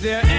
There